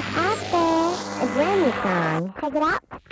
guys out there. A brand new song. Check it out.